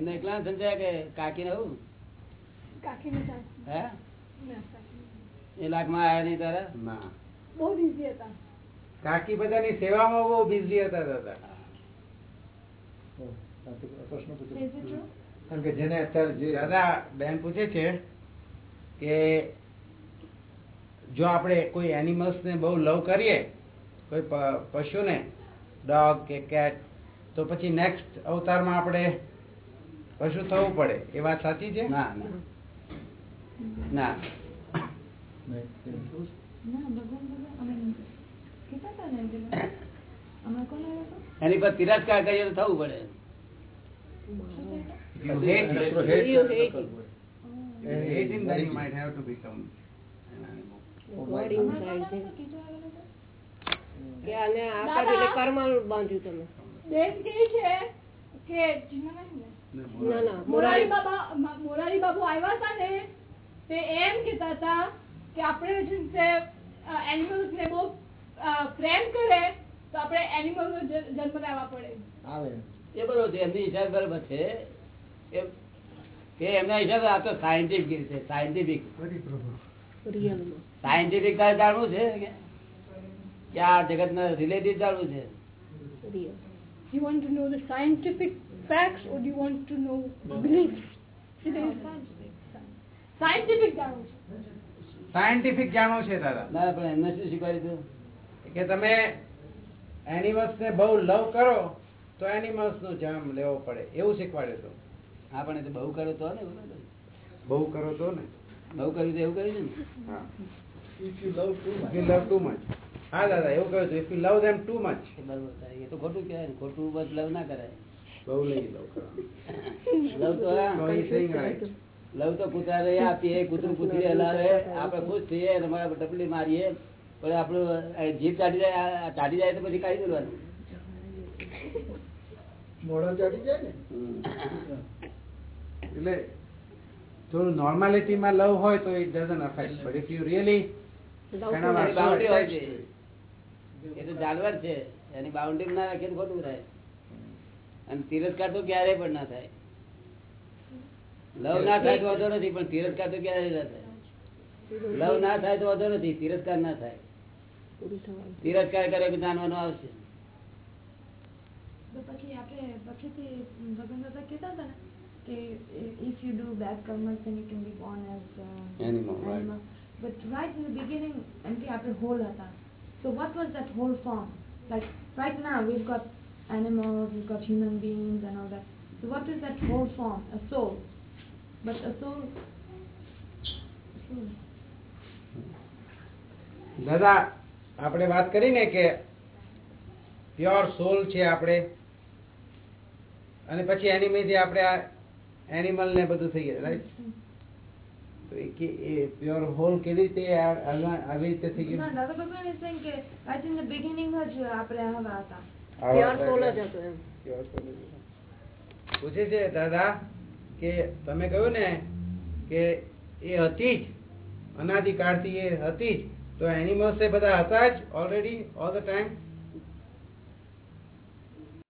એમને એકલા સમજાય કે કાકી ને આવું ચાલ. હે? એ લાખમાં આવ્યા નહીં તારા? ના. બહુ બિઝી હતા. કાકી બધાની સેવામાં બહુ બિઝી હતા દાદા. પ્રશ્ન Is it પૂછો true? કારણ કે જેને અત્યારે દાદા બેન પૂછે છે કે જો આપણે કોઈ એનિમલ્સ ને બહુ લવ કરીએ કોઈ પશુને ડોગ કે કેટ તો પછી નેક્સ્ટ અવતારમાં આપણે પશુ થવું પડે. એ વાત સાચી છે? ના ના. એની પર તિરસ્કાર કરીએ તો થવું પડે. કર્મ બાંધ્યું તમે. કે મોરારી. બાબા મોરારી બાબુ આવ્યા હતા ને તે એમ કહેતા હતા કે આપણે જે એનિમલ્સ ને બહુ પ્રેમ કરે તો આપણે એનિમલ નો જન્મ લેવા પડે. આવે. એ બરોબર છે એમની હિસાબ બરોબર છે એ કે એમના હિસાબે આ તો સાયન્ટિફિક છે સાયન્ટિફિક સાયન્ટિફિક તારે જાણવું છે? કે આ જગત ના રિલેટિવ જાણવું છે? You want to know the scientific facts or do you want to know beliefs? Scientific જાણવું છે સાયન્ટિફિક જાણવું છે દાદા. ના પણ એમને શું શીખવાડી હતું કે તમે એનિમલ્સ ને બહુ લવ કરો તો એનિમલ્સ નો જન્મ લેવો પડે. એવું શીખવાડ્યું હતું. હા પણ એ તો બહુ કર્યો તો ને બહુ કરો તો ને. બહુ કર્યું તો એવું કર્યું છે ને? હા. If you love too If much. you love too હા દાદા એવું કહ્યું હતું. If you love them too much એ બરોબર એ તો ખોટું કહેવાય ને. બસ લવ ના કરાય. બહુ નહીં લવ લવ તો. લવ તો કૂતરા રે આપીએ કૂતરું કૂતરી હલાવે આપણે ખુશ થઈએ અમારા ટપલી મારીએ. પણ આપણું જીભ ચાટી જાય ચાટી જાય તો પછી કાઢી દેવાનું. મોઢા ચાટી જાય ને? એટલે થોડું નોર્માલિટી માં લવ હોય તો it doesn't affect but if you really Boundary હોય છે. એ તો જાનવર છે. એની બાઉન્ડ્રી ના રાખીને ખોટું થાય. અને તિરસ્કાર તો ક્યારેય પણ ના થાય લવ ના થાય તો વાંધો નથી પણ તિરસ્કાર તો ક્યારેય ના થાય લવ ના થાય તો વાંધો નથી તિરસ્કાર ના થાય તિરસ્કાર કરે જાણવાનું આવશે પછી આપણે પછીથી ભગવાન દાદા કહેતા હતા ને કે if you do bad karmas then you can be born as uh, Animal, right. animal. But right in the beginning એમ કે આપણે whole હતા so what was that whole form like right now we've got animals we've got human beings and all that so what is that whole form a soul but a soul soul દાદા આપણે વાત કરી ને કે pure સોલ છે આપણે અને પછી એનિમીથી આપણે આ એનિમલ ને બધું થઈ ગયું રાઈટ તો કે એ પ્યોર હોલ કેવી રીતે આવી રીતે થઈ ના ગયું દાદા ભગવાન is saying કે right in the beginning જ આપણે આવા હતા પૂછે છે દાદા કે તમે કહ્યું ને કે એ હતી જ અનાદિકાળથી એ હતી જ તો એનિમલ્સ એ બધા હતા જ ઓલરેડી ઓલ ધ ટાઈમ